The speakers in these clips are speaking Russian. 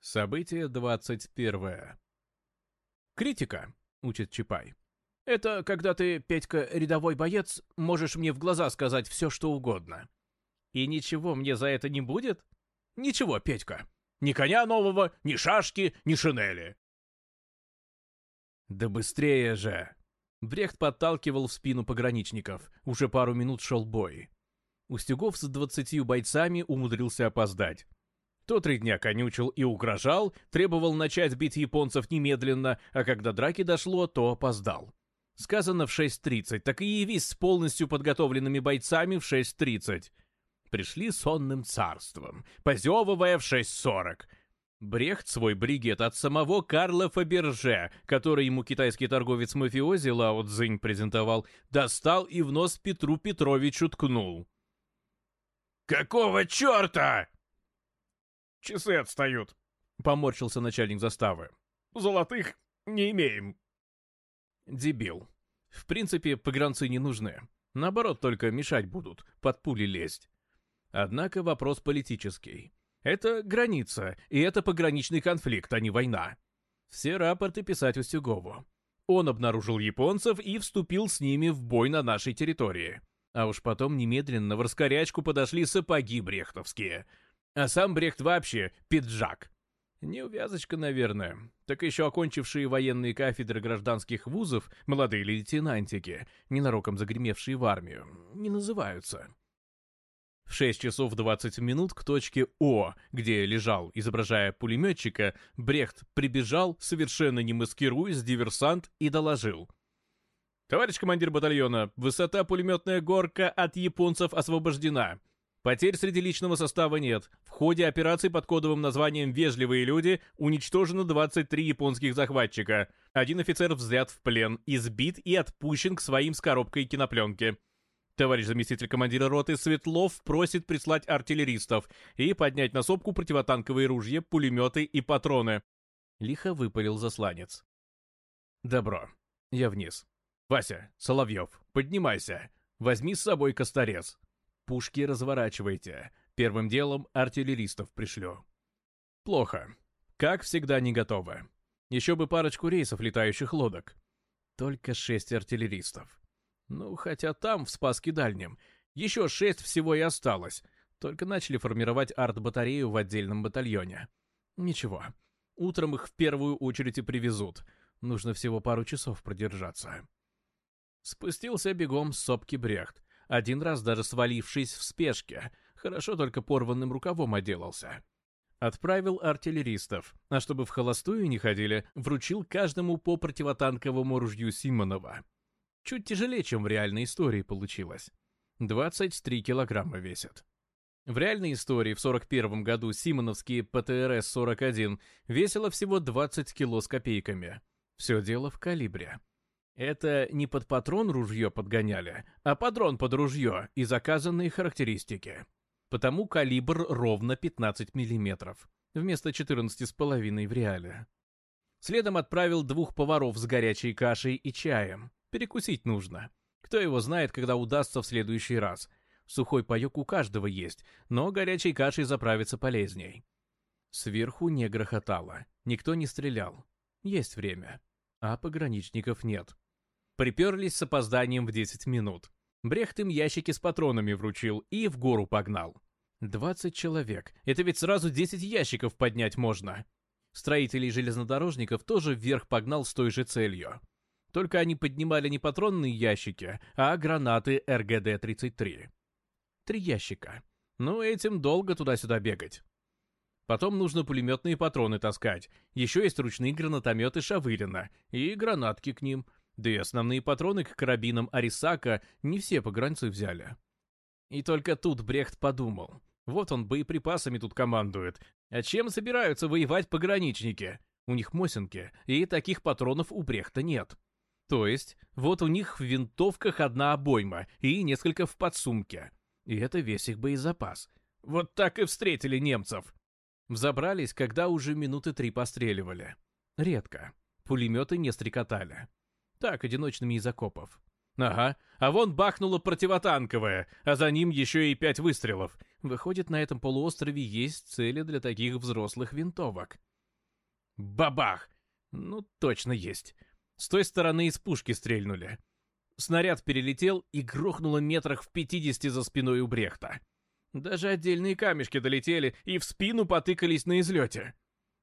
Событие 21. Критика, учит Чапай. Это когда ты, Петька, рядовой боец, можешь мне в глаза сказать все, что угодно. И ничего мне за это не будет? Ничего, Петька. Ни коня нового, ни шашки, ни шинели. Да быстрее же. Брехт подталкивал в спину пограничников. Уже пару минут шел бой. Устюгов с двадцатью бойцами умудрился опоздать. То три дня конючил и угрожал, требовал начать бить японцев немедленно, а когда драки дошло, то опоздал. Сказано в 6.30, так и явись с полностью подготовленными бойцами в 6.30. Пришли сонным царством, позевывая в 6.40. Брехт свой бригет от самого Карла Фаберже, который ему китайский торговец-мафиози Лао Цзинь презентовал, достал и в нос Петру Петровичу ткнул. «Какого черта?» Часы отстают, — поморщился начальник заставы. Золотых не имеем. Дебил. В принципе, погранцы не нужны. Наоборот, только мешать будут, под пули лезть. Однако вопрос политический. Это граница, и это пограничный конфликт, а не война. Все рапорты писать Устюгову. Он обнаружил японцев и вступил с ними в бой на нашей территории. А уж потом немедленно в раскорячку подошли сапоги брехтовские — а сам Брехт вообще пиджак. Неувязочка, наверное. Так еще окончившие военные кафедры гражданских вузов, молодые лейтенантики, ненароком загремевшие в армию, не называются. В 6 часов 20 минут к точке О, где лежал, изображая пулеметчика, Брехт прибежал, совершенно не маскируясь, диверсант и доложил. «Товарищ командир батальона, высота пулеметная горка от японцев освобождена. Потерь среди личного состава нет. В ходе операции под кодовым названием «Вежливые люди» уничтожено 23 японских захватчика. Один офицер взят в плен, избит и отпущен к своим с коробкой кинопленки. Товарищ заместитель командира роты Светлов просит прислать артиллеристов и поднять на сопку противотанковые ружья, пулеметы и патроны. Лихо выпалил засланец. Добро. Я вниз. Вася, Соловьев, поднимайся. Возьми с собой косторез. Пушки разворачивайте. Первым делом артиллеристов пришлю. Плохо. Как всегда не готово. Еще бы парочку рейсов летающих лодок. Только шесть артиллеристов. Ну, хотя там, в Спаске Дальнем, еще шесть всего и осталось. Только начали формировать арт-батарею в отдельном батальоне. Ничего. Утром их в первую очередь и привезут. Нужно всего пару часов продержаться. Спустился бегом с сопки Брехт. Один раз даже свалившись в спешке, хорошо только порванным рукавом отделался. Отправил артиллеристов, а чтобы в холостую не ходили, вручил каждому по противотанковому ружью Симонова. Чуть тяжелее, чем в реальной истории получилось. 23 килограмма весит. В реальной истории в 41 году симоновские ПТРС-41 весило всего 20 кило с копейками. Все дело в калибре. Это не под патрон ружье подгоняли, а патрон под ружье и заказанные характеристики. Потому калибр ровно 15 мм, вместо 14,5 в реале. Следом отправил двух поваров с горячей кашей и чаем. Перекусить нужно. Кто его знает, когда удастся в следующий раз. Сухой паёк у каждого есть, но горячей кашей заправиться полезней. Сверху не грохотало. Никто не стрелял. Есть время. А пограничников нет приперлись с опозданием в 10 минут. Брехт им ящики с патронами вручил и в гору погнал. 20 человек. Это ведь сразу 10 ящиков поднять можно. Строителей железнодорожников тоже вверх погнал с той же целью. Только они поднимали не патронные ящики, а гранаты РГД-33. Три ящика. Ну, этим долго туда-сюда бегать. Потом нужно пулеметные патроны таскать. Еще есть ручные гранатометы Шавырина. И гранатки к ним — да и основные патроны к карабинам Арисака не все погранцы взяли. И только тут Брехт подумал. Вот он боеприпасами тут командует. А чем собираются воевать пограничники? У них мосинки, и таких патронов у Брехта нет. То есть, вот у них в винтовках одна обойма и несколько в подсумке. И это весь их боезапас. Вот так и встретили немцев. Взобрались, когда уже минуты три постреливали. Редко. Пулеметы не стрекотали. Так, одиночными из окопов. Ага, а вон бахнуло противотанковое, а за ним еще и пять выстрелов. Выходит, на этом полуострове есть цели для таких взрослых винтовок. Бабах! Ну, точно есть. С той стороны из пушки стрельнули. Снаряд перелетел и грохнуло метрах в пятидесяти за спиной у Брехта. Даже отдельные камешки долетели и в спину потыкались на излете.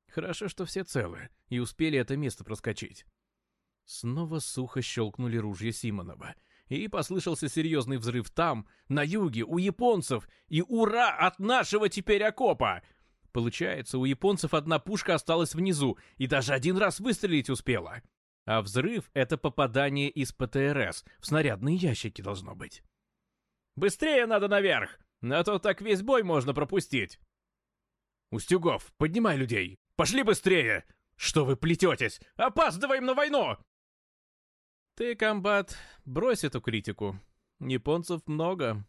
Хорошо, что все целы и успели это место проскочить. Снова сухо щелкнули ружья Симонова. И послышался серьезный взрыв там, на юге, у японцев. И ура от нашего теперь окопа! Получается, у японцев одна пушка осталась внизу, и даже один раз выстрелить успела. А взрыв — это попадание из ПТРС. В снарядные ящики должно быть. «Быстрее надо наверх! А то так весь бой можно пропустить!» «Устюгов, поднимай людей! Пошли быстрее! Что вы плететесь? Опаздываем на войну!» Ты, комбат, брось эту критику. Японцев много,